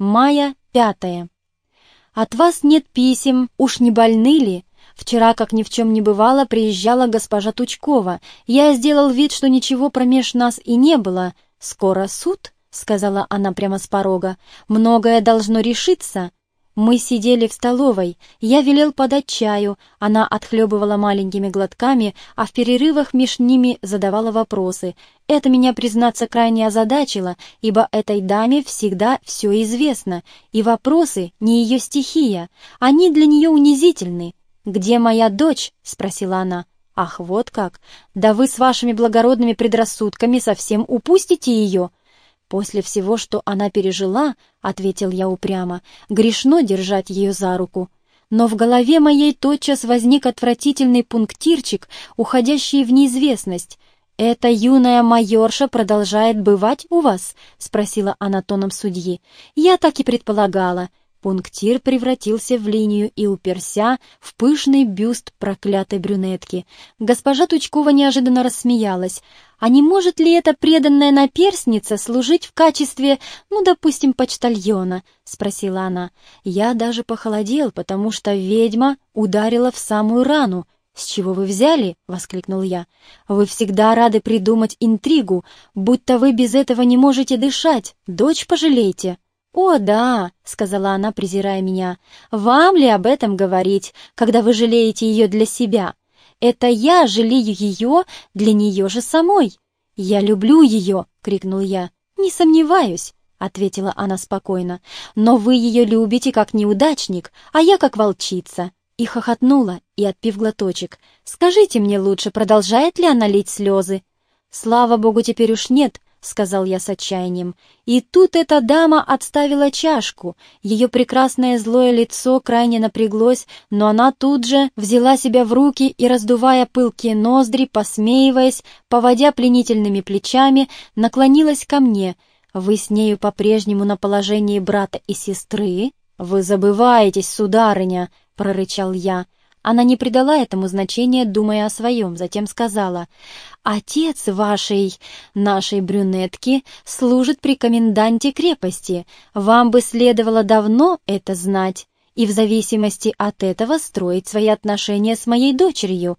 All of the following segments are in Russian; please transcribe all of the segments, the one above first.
Мая пятое. От вас нет писем, уж не больны ли? Вчера, как ни в чем не бывало, приезжала госпожа Тучкова. Я сделал вид, что ничего промеж нас и не было. Скоро суд, — сказала она прямо с порога. Многое должно решиться. Мы сидели в столовой, я велел подать чаю, она отхлебывала маленькими глотками, а в перерывах меж ними задавала вопросы. Это меня, признаться, крайне озадачило, ибо этой даме всегда все известно, и вопросы не ее стихия, они для нее унизительны. «Где моя дочь?» — спросила она. «Ах, вот как! Да вы с вашими благородными предрассудками совсем упустите ее!» «После всего, что она пережила, — ответил я упрямо, — грешно держать ее за руку. Но в голове моей тотчас возник отвратительный пунктирчик, уходящий в неизвестность. «Эта юная майорша продолжает бывать у вас?» — спросила она тоном судьи. «Я так и предполагала. Пунктир превратился в линию и уперся в пышный бюст проклятой брюнетки. Госпожа Тучкова неожиданно рассмеялась. «А не может ли эта преданная наперсница служить в качестве, ну, допустим, почтальона?» — спросила она. Я даже похолодел, потому что ведьма ударила в самую рану. «С чего вы взяли?» — воскликнул я. «Вы всегда рады придумать интригу, будто вы без этого не можете дышать. Дочь пожалейте». «О, да», — сказала она, презирая меня, — «вам ли об этом говорить, когда вы жалеете ее для себя? Это я жалею ее для нее же самой». «Я люблю ее», — крикнул я. «Не сомневаюсь», — ответила она спокойно, «но вы ее любите как неудачник, а я как волчица». И хохотнула, и отпив глоточек. «Скажите мне лучше, продолжает ли она лить слезы?» «Слава богу, теперь уж нет», — сказал я с отчаянием. И тут эта дама отставила чашку. Ее прекрасное злое лицо крайне напряглось, но она тут же взяла себя в руки и, раздувая пылкие ноздри, посмеиваясь, поводя пленительными плечами, наклонилась ко мне. «Вы с нею по-прежнему на положении брата и сестры?» «Вы забываетесь, сударыня!» — прорычал я. Она не придала этому значения, думая о своем, затем сказала, «Отец вашей, нашей брюнетки, служит при коменданте крепости. Вам бы следовало давно это знать и в зависимости от этого строить свои отношения с моей дочерью».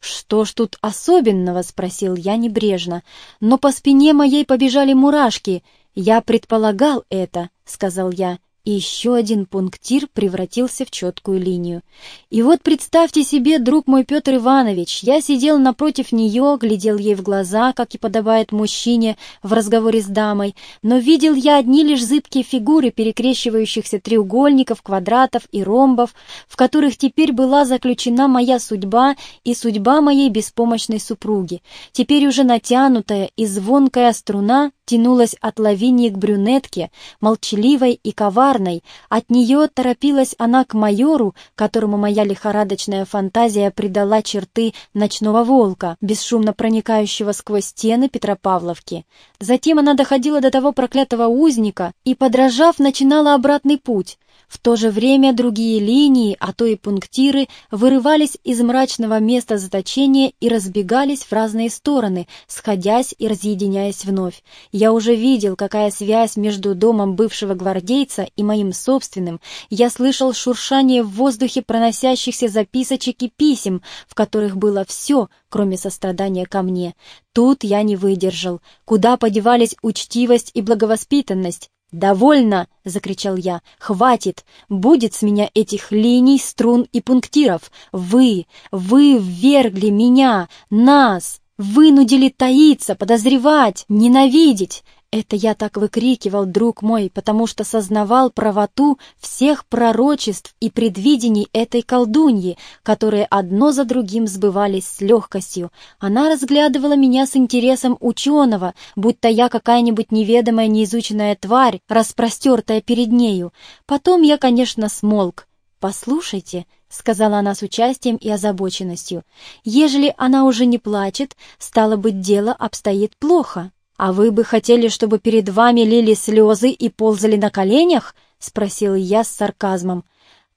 «Что ж тут особенного?» — спросил я небрежно. «Но по спине моей побежали мурашки. Я предполагал это», — сказал я и еще один пунктир превратился в четкую линию. И вот представьте себе, друг мой Петр Иванович, я сидел напротив нее, глядел ей в глаза, как и подобает мужчине в разговоре с дамой, но видел я одни лишь зыбкие фигуры перекрещивающихся треугольников, квадратов и ромбов, в которых теперь была заключена моя судьба и судьба моей беспомощной супруги. Теперь уже натянутая и звонкая струна тянулась от лавинии к брюнетке, молчаливой и коварной. От нее торопилась она к майору, которому моя лихорадочная фантазия придала черты ночного волка, бесшумно проникающего сквозь стены Петропавловки. Затем она доходила до того проклятого узника и, подражав, начинала обратный путь. В то же время другие линии, а то и пунктиры, вырывались из мрачного места заточения и разбегались в разные стороны, сходясь и разъединяясь вновь. Я уже видел, какая связь между домом бывшего гвардейца и моим собственным. Я слышал шуршание в воздухе проносящихся записочек и писем, в которых было все, кроме сострадания ко мне. Тут я не выдержал. Куда подевались учтивость и благовоспитанность? «Довольно!» — закричал я. «Хватит! Будет с меня этих линий, струн и пунктиров! Вы, вы ввергли меня, нас, вынудили таиться, подозревать, ненавидеть! Это я так выкрикивал, друг мой, потому что сознавал правоту всех пророчеств и предвидений этой колдуньи, которые одно за другим сбывались с легкостью. Она разглядывала меня с интересом ученого, будто я какая-нибудь неведомая неизученная тварь, распростертая перед нею. Потом я, конечно, смолк. «Послушайте», — сказала она с участием и озабоченностью, — «ежели она уже не плачет, стало быть, дело обстоит плохо». «А вы бы хотели, чтобы перед вами лили слезы и ползали на коленях?» — спросил я с сарказмом.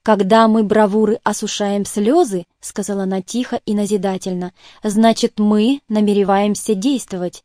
«Когда мы бравуры осушаем слезы, — сказала она тихо и назидательно, — значит, мы намереваемся действовать».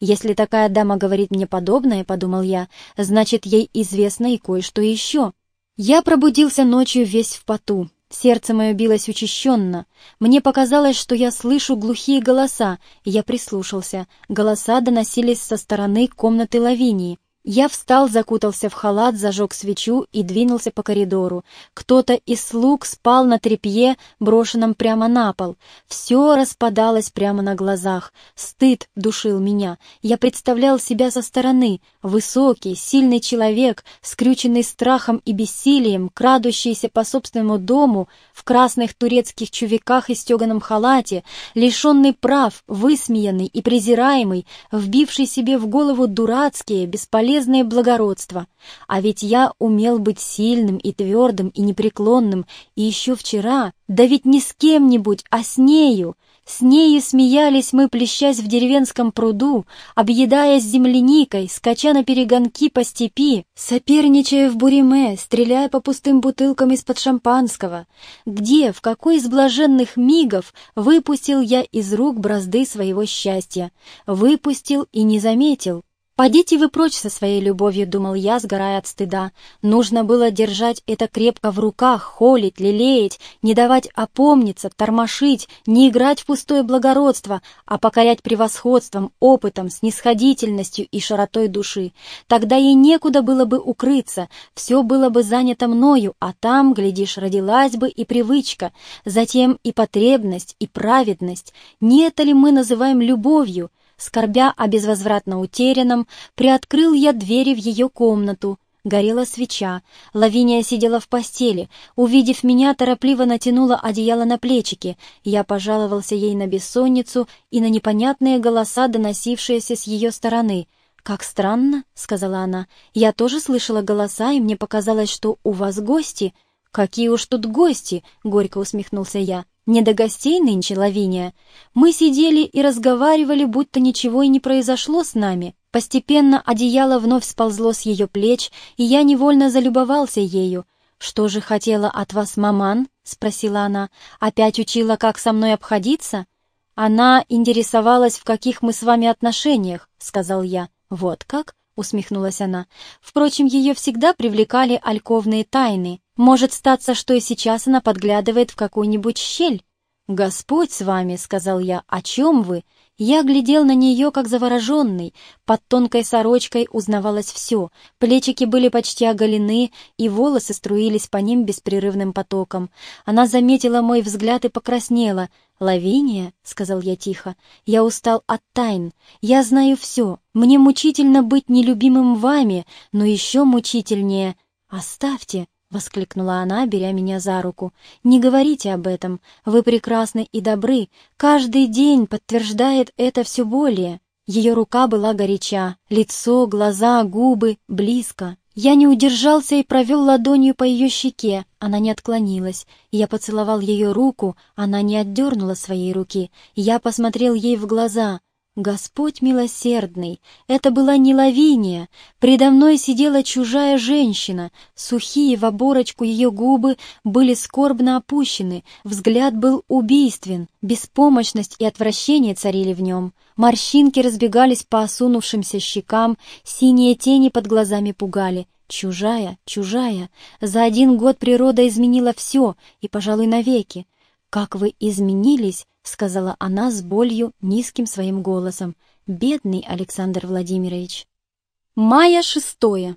Если такая дама говорит мне подобное, — подумал я, — значит, ей известно и кое-что еще. Я пробудился ночью весь в поту. Сердце мое билось учащенно. Мне показалось, что я слышу глухие голоса, и я прислушался. Голоса доносились со стороны комнаты Лавинии. Я встал, закутался в халат, зажег свечу и двинулся по коридору. Кто-то из слуг спал на тряпье, брошенном прямо на пол. Все распадалось прямо на глазах. Стыд душил меня. Я представлял себя со стороны. Высокий, сильный человек, скрюченный страхом и бессилием, крадущийся по собственному дому, в красных турецких чувиках и стеганом халате, лишенный прав, высмеянный и презираемый, вбивший себе в голову дурацкие, бесполезные, бесполезное благородство. А ведь я умел быть сильным и твердым и непреклонным, и еще вчера, да ведь не с кем-нибудь, а с нею. С нею смеялись мы, плещась в деревенском пруду, объедаясь земляникой, скача на перегонки по степи, соперничая в буриме, стреляя по пустым бутылкам из-под шампанского. Где, в какой из блаженных мигов выпустил я из рук бразды своего счастья? Выпустил и не заметил. «Подите вы прочь со своей любовью», — думал я, сгорая от стыда. Нужно было держать это крепко в руках, холить, лелеять, не давать опомниться, тормошить, не играть в пустое благородство, а покорять превосходством, опытом, снисходительностью и широтой души. Тогда ей некуда было бы укрыться, все было бы занято мною, а там, глядишь, родилась бы и привычка, затем и потребность, и праведность. Не это ли мы называем любовью?» Скорбя о безвозвратно утерянном, приоткрыл я двери в ее комнату. Горела свеча. Лавиния сидела в постели. Увидев меня, торопливо натянула одеяло на плечики. Я пожаловался ей на бессонницу и на непонятные голоса, доносившиеся с ее стороны. «Как странно», — сказала она. «Я тоже слышала голоса, и мне показалось, что у вас гости». «Какие уж тут гости!» — горько усмехнулся я. Не до гостей нынче, Лавиния. Мы сидели и разговаривали, будто ничего и не произошло с нами. Постепенно одеяло вновь сползло с ее плеч, и я невольно залюбовался ею. «Что же хотела от вас маман?» — спросила она. «Опять учила, как со мной обходиться?» «Она интересовалась, в каких мы с вами отношениях», — сказал я. «Вот как?» — усмехнулась она. «Впрочем, ее всегда привлекали альковные тайны. Может статься, что и сейчас она подглядывает в какую-нибудь щель. «Господь с вами», — сказал я, — «о чем вы?» Я глядел на нее, как завороженный. Под тонкой сорочкой узнавалось все. Плечики были почти оголены, и волосы струились по ним беспрерывным потоком. Она заметила мой взгляд и покраснела. «Лавиния», — сказал я тихо, — «я устал от тайн. Я знаю все. Мне мучительно быть нелюбимым вами, но еще мучительнее. Оставьте». — воскликнула она, беря меня за руку. «Не говорите об этом. Вы прекрасны и добры. Каждый день подтверждает это все более». Ее рука была горяча, лицо, глаза, губы близко. Я не удержался и провел ладонью по ее щеке. Она не отклонилась. Я поцеловал ее руку, она не отдернула своей руки. Я посмотрел ей в глаза. Господь милосердный, это была не Лавиния, предо мной сидела чужая женщина, сухие в оборочку ее губы были скорбно опущены, взгляд был убийствен, беспомощность и отвращение царили в нем, морщинки разбегались по осунувшимся щекам, синие тени под глазами пугали. Чужая, чужая, за один год природа изменила все, и, пожалуй, навеки. Как вы изменились, — сказала она с болью низким своим голосом. «Бедный Александр Владимирович». Мая шестое.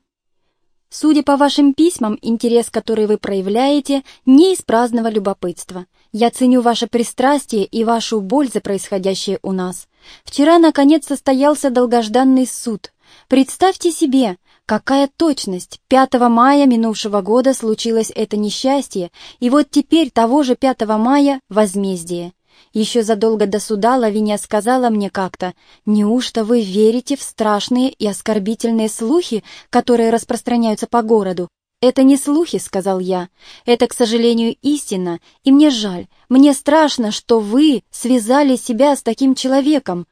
Судя по вашим письмам, интерес, который вы проявляете, не из праздного любопытства. Я ценю ваше пристрастие и вашу боль за происходящее у нас. Вчера, наконец, состоялся долгожданный суд. Представьте себе, какая точность! 5 мая минувшего года случилось это несчастье, и вот теперь того же 5 мая возмездие. Еще задолго до суда Лавиния сказала мне как-то, «Неужто вы верите в страшные и оскорбительные слухи, которые распространяются по городу?» «Это не слухи», — сказал я. «Это, к сожалению, истина, и мне жаль. Мне страшно, что вы связали себя с таким человеком».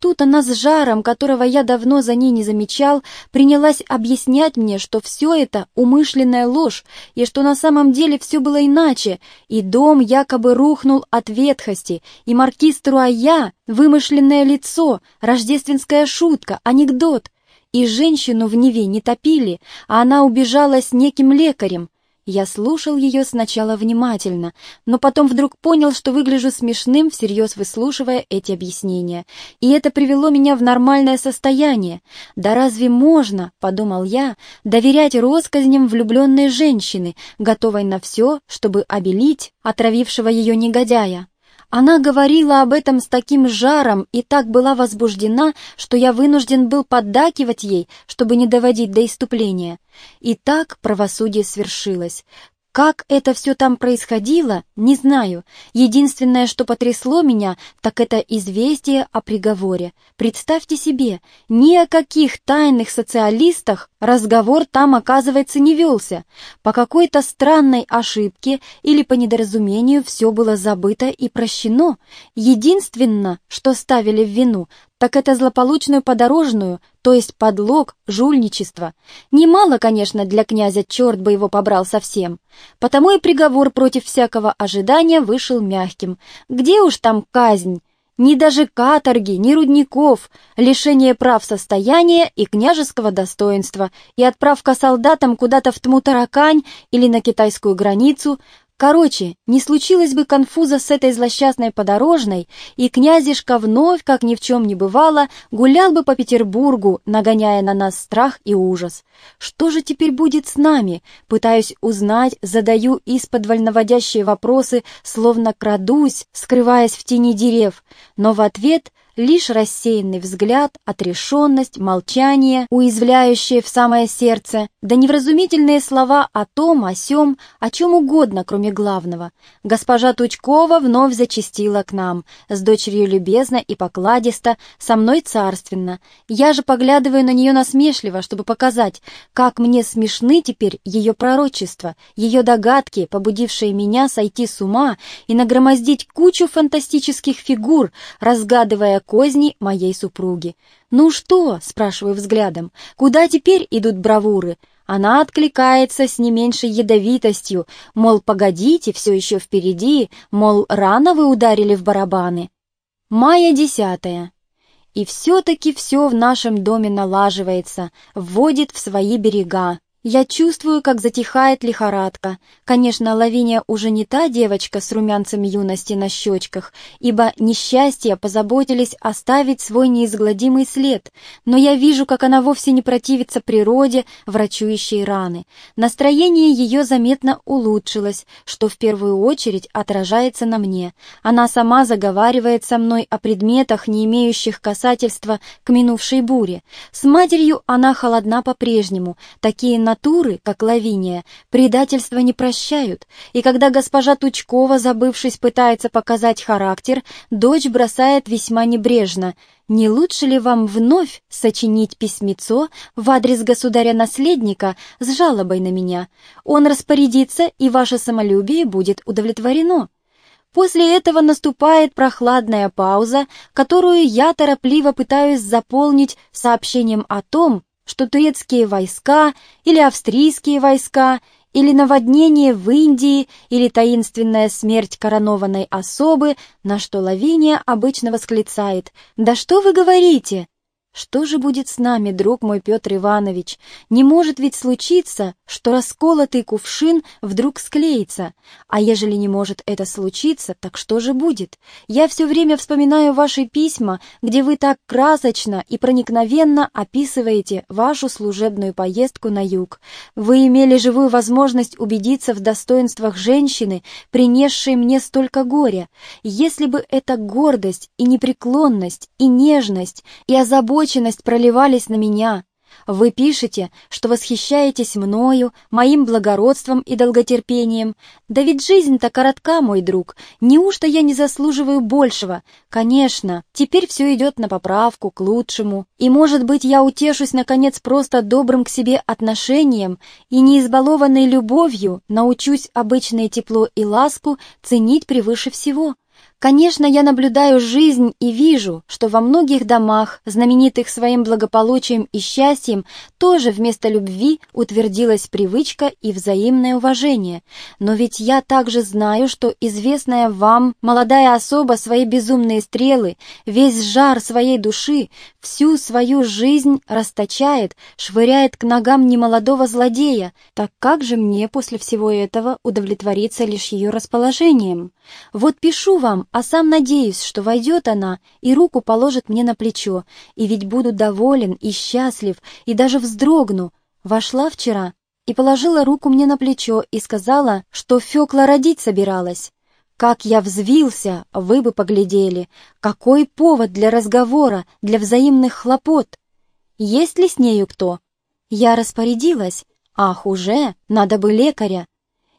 Тут она с жаром, которого я давно за ней не замечал, принялась объяснять мне, что все это умышленная ложь, и что на самом деле все было иначе, и дом якобы рухнул от ветхости, и маркиз Труая — вымышленное лицо, рождественская шутка, анекдот. И женщину в Неве не топили, а она убежала с неким лекарем. Я слушал ее сначала внимательно, но потом вдруг понял, что выгляжу смешным, всерьез выслушивая эти объяснения. И это привело меня в нормальное состояние. «Да разве можно, — подумал я, — доверять россказням влюбленной женщины, готовой на все, чтобы обелить отравившего ее негодяя?» Она говорила об этом с таким жаром и так была возбуждена, что я вынужден был поддакивать ей, чтобы не доводить до иступления. И так правосудие свершилось. Как это все там происходило, не знаю. Единственное, что потрясло меня, так это известие о приговоре. Представьте себе, ни о каких тайных социалистах разговор там, оказывается, не велся. По какой-то странной ошибке или по недоразумению все было забыто и прощено. Единственное, что ставили в вину, так это злополучную подорожную, то есть подлог, жульничество. Немало, конечно, для князя, черт бы его побрал совсем. Потому и приговор против всякого ожидания вышел мягким. Где уж там казнь? Ни даже каторги, ни рудников, лишение прав состояния и княжеского достоинства, и отправка солдатам куда-то в Тмутаракань или на китайскую границу, Короче, не случилось бы конфуза с этой злосчастной подорожной, и князешка вновь, как ни в чем не бывало, гулял бы по Петербургу, нагоняя на нас страх и ужас. Что же теперь будет с нами? Пытаюсь узнать, задаю исподволь наводящие вопросы, словно крадусь, скрываясь в тени дерев, но в ответ лишь рассеянный взгляд, отрешенность, молчание, уязвляющее в самое сердце, да невразумительные слова о том, о сём, о чем угодно, кроме главного. Госпожа Тучкова вновь зачастила к нам, с дочерью любезно и покладисто, со мной царственно. Я же поглядываю на нее насмешливо, чтобы показать, как мне смешны теперь ее пророчества, ее догадки, побудившие меня сойти с ума и нагромоздить кучу фантастических фигур, разгадывая козни моей супруги. «Ну что?» — спрашиваю взглядом. «Куда теперь идут бравуры?» Она откликается с не меньшей ядовитостью, мол, погодите, все еще впереди, мол, рано вы ударили в барабаны. Мая десятая. И все-таки все в нашем доме налаживается, вводит в свои берега. Я чувствую, как затихает лихорадка. Конечно, Лавиния уже не та девочка с румянцем юности на щечках, ибо несчастья позаботились оставить свой неизгладимый след, но я вижу, как она вовсе не противится природе, врачующей раны. Настроение ее заметно улучшилось, что в первую очередь отражается на мне. Она сама заговаривает со мной о предметах, не имеющих касательства к минувшей буре. С матерью она холодна по-прежнему, такие натуры, как Лавиния, предательства не прощают, и когда госпожа Тучкова, забывшись, пытается показать характер, дочь бросает весьма небрежно. «Не лучше ли вам вновь сочинить письмецо в адрес государя-наследника с жалобой на меня? Он распорядится, и ваше самолюбие будет удовлетворено». После этого наступает прохладная пауза, которую я торопливо пытаюсь заполнить сообщением о том, что турецкие войска или австрийские войска или наводнение в Индии, или таинственная смерть коронованной особы, на что Лавиния обычно восклицает «Да что вы говорите?» Что же будет с нами, друг мой Петр Иванович? Не может ведь случиться, что расколотый кувшин вдруг склеится. А ежели не может это случиться, так что же будет? Я все время вспоминаю ваши письма, где вы так красочно и проникновенно описываете вашу служебную поездку на юг. Вы имели живую возможность убедиться в достоинствах женщины, принесшей мне столько горя. Если бы эта гордость и непреклонность, и нежность, и озабоченность озабоченность проливались на меня. Вы пишете, что восхищаетесь мною, моим благородством и долготерпением. Да ведь жизнь-то коротка, мой друг. Неужто я не заслуживаю большего? Конечно, теперь все идет на поправку, к лучшему. И, может быть, я утешусь, наконец, просто добрым к себе отношением и, не избалованной любовью, научусь обычное тепло и ласку ценить превыше всего. Конечно, я наблюдаю жизнь и вижу, что во многих домах, знаменитых своим благополучием и счастьем, тоже вместо любви утвердилась привычка и взаимное уважение. Но ведь я также знаю, что известная вам молодая особа свои безумные стрелы, весь жар своей души, всю свою жизнь расточает, швыряет к ногам немолодого злодея. Так как же мне после всего этого удовлетвориться лишь ее расположением? Вот пишу вам, а сам надеюсь, что войдет она и руку положит мне на плечо, и ведь буду доволен и счастлив, и даже вздрогну. Вошла вчера и положила руку мне на плечо и сказала, что Фёкла родить собиралась. Как я взвился, вы бы поглядели. Какой повод для разговора, для взаимных хлопот. Есть ли с нею кто? Я распорядилась. Ах, уже, надо бы лекаря.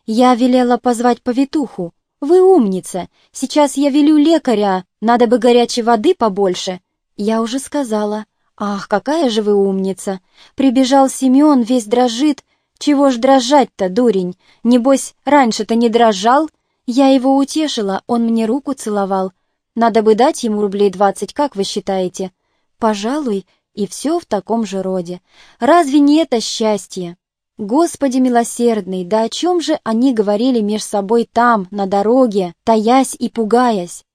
Я велела позвать повитуху. «Вы умница! Сейчас я велю лекаря, надо бы горячей воды побольше!» Я уже сказала. «Ах, какая же вы умница!» Прибежал Семен, весь дрожит. «Чего ж дрожать-то, дурень? Небось, раньше-то не дрожал?» Я его утешила, он мне руку целовал. Надо бы дать ему рублей двадцать, как вы считаете? Пожалуй, и все в таком же роде. Разве не это счастье? Господи милосердный, да о чем же они говорили меж собой там, на дороге, таясь и пугаясь?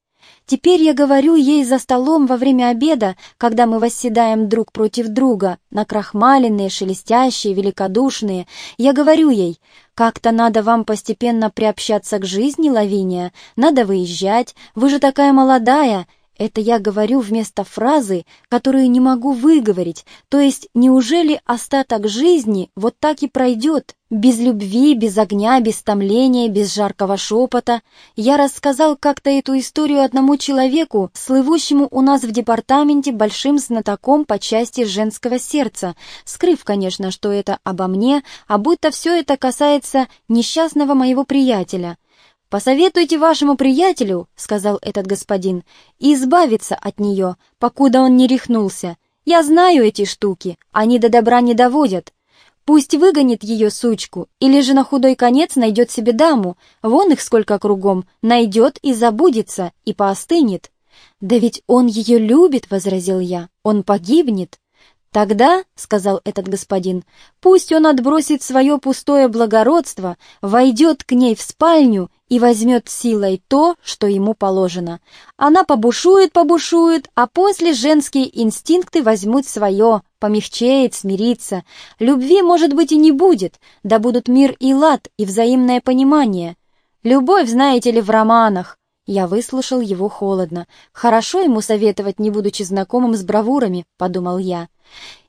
Теперь я говорю ей за столом во время обеда, когда мы восседаем друг против друга, накрахмаленные, шелестящие, великодушные. Я говорю ей, как-то надо вам постепенно приобщаться к жизни, Лавиния, надо выезжать, вы же такая молодая, это я говорю вместо фразы, которую не могу выговорить, то есть неужели остаток жизни вот так и пройдет, без любви, без огня, без томления, без жаркого шепота? Я рассказал как-то эту историю одному человеку, слывущему у нас в департаменте большим знатоком по части женского сердца, скрыв, конечно, что это обо мне, а будто все это касается несчастного моего приятеля. «Посоветуйте вашему приятелю, — сказал этот господин, — избавиться от нее, покуда он не рехнулся. Я знаю эти штуки, они до добра не доводят. Пусть выгонит ее сучку, или же на худой конец найдет себе даму, вон их сколько кругом, найдет и забудется, и поостынет». «Да ведь он ее любит, — возразил я, — он погибнет». «Тогда, — сказал этот господин, — пусть он отбросит свое пустое благородство, войдет к ней в спальню и возьмет силой то, что ему положено. Она побушует, побушует, а после женские инстинкты возьмут свое, помягчеет, смирится. Любви, может быть, и не будет, да будут мир и лад, и взаимное понимание. Любовь, знаете ли, в романах, я выслушал его холодно. «Хорошо ему советовать, не будучи знакомым с бравурами», — подумал я.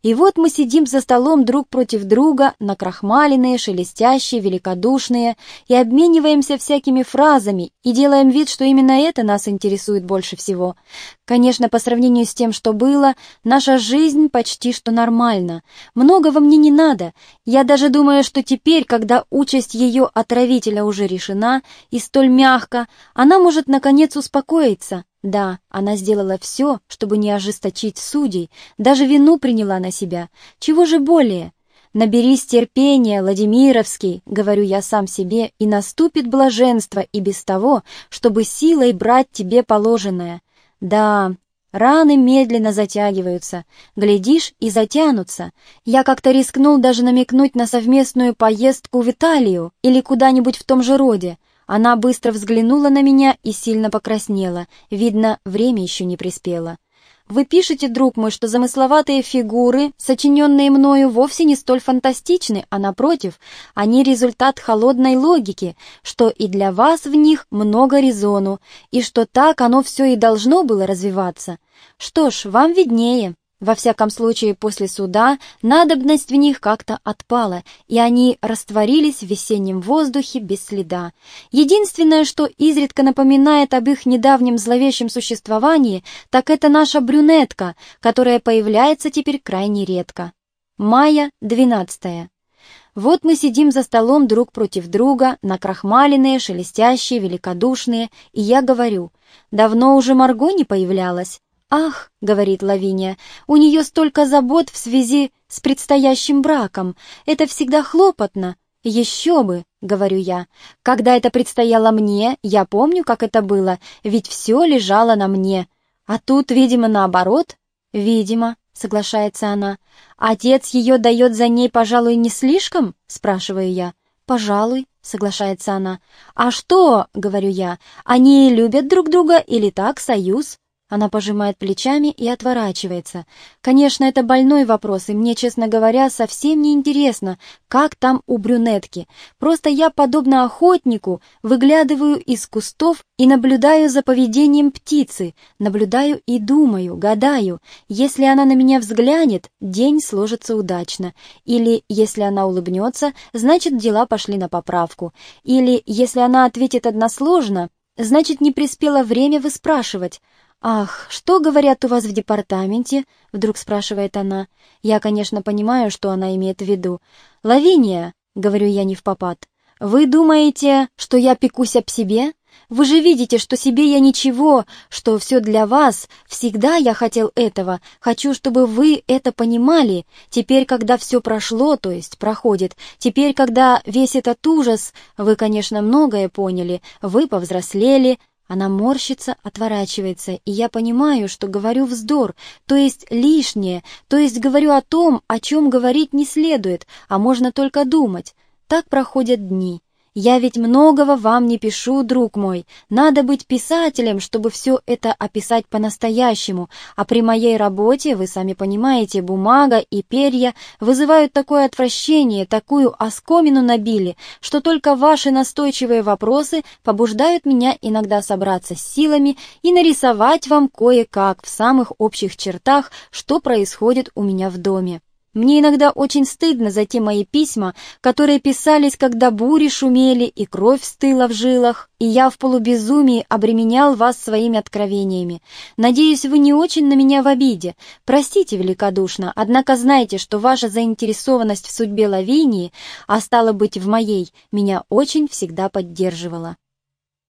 И вот мы сидим за столом друг против друга, накрахмаленные, шелестящие, великодушные, и обмениваемся всякими фразами, и делаем вид, что именно это нас интересует больше всего. Конечно, по сравнению с тем, что было, наша жизнь почти что нормальна. Многого мне не надо. Я даже думаю, что теперь, когда участь ее отравителя уже решена, и столь мягко, она может наконец успокоиться. Да, она сделала все, чтобы не ожесточить судей, даже вину приняла на себя. Чего же более? «Наберись терпения, Владимировский», — говорю я сам себе, «и наступит блаженство и без того, чтобы силой брать тебе положенное». Да, раны медленно затягиваются, глядишь и затянутся. Я как-то рискнул даже намекнуть на совместную поездку в Италию или куда-нибудь в том же роде. Она быстро взглянула на меня и сильно покраснела. Видно, время еще не приспело. Вы пишете, друг мой, что замысловатые фигуры, сочиненные мною, вовсе не столь фантастичны, а напротив, они результат холодной логики, что и для вас в них много резону, и что так оно все и должно было развиваться. Что ж, вам виднее. Во всяком случае, после суда надобность в них как-то отпала, и они растворились в весеннем воздухе без следа. Единственное, что изредка напоминает об их недавнем зловещем существовании, так это наша брюнетка, которая появляется теперь крайне редко. Мая 12. Вот мы сидим за столом друг против друга, накрахмаленные, шелестящие, великодушные, и я говорю, давно уже Марго не появлялась. «Ах», — говорит Лавиния, — «у нее столько забот в связи с предстоящим браком. Это всегда хлопотно». «Еще бы!» — говорю я. «Когда это предстояло мне, я помню, как это было, ведь все лежало на мне. А тут, видимо, наоборот?» «Видимо», — соглашается она. «Отец ее дает за ней, пожалуй, не слишком?» — спрашиваю я. «Пожалуй», — соглашается она. «А что?» — говорю я. «Они любят друг друга или так, союз?» Она пожимает плечами и отворачивается. Конечно, это больной вопрос, и мне, честно говоря, совсем не интересно, как там у брюнетки. Просто я, подобно охотнику, выглядываю из кустов и наблюдаю за поведением птицы, наблюдаю и думаю, гадаю. Если она на меня взглянет, день сложится удачно. Или, если она улыбнется, значит, дела пошли на поправку. Или, если она ответит односложно, значит, не приспело время выспрашивать. «Ах, что говорят у вас в департаменте?» — вдруг спрашивает она. Я, конечно, понимаю, что она имеет в виду. «Лавиния», — говорю я не в попад, — «вы думаете, что я пекусь об себе? Вы же видите, что себе я ничего, что все для вас. Всегда я хотел этого. Хочу, чтобы вы это понимали. Теперь, когда все прошло, то есть проходит, теперь, когда весь этот ужас, вы, конечно, многое поняли, вы повзрослели, она морщится, отворачивается, и я понимаю, что говорю вздор, то есть лишнее, то есть говорю о том, о чем говорить не следует, а можно только думать. Так проходят дни. Я ведь многого вам не пишу, друг мой. Надо быть писателем, чтобы все это описать по-настоящему. А при моей работе, вы сами понимаете, бумага и перья вызывают такое отвращение, такую оскомину набили, что только ваши настойчивые вопросы побуждают меня иногда собраться с силами и нарисовать вам кое-как в самых общих чертах, что происходит у меня в доме. Мне иногда очень стыдно за те мои письма, которые писались, когда бури шумели и кровь стыла в жилах, и я в полубезумии обременял вас своими откровениями. Надеюсь, вы не очень на меня в обиде. Простите великодушно, однако знайте, что ваша заинтересованность в судьбе Лавинии, а стало быть в моей, меня очень всегда поддерживала.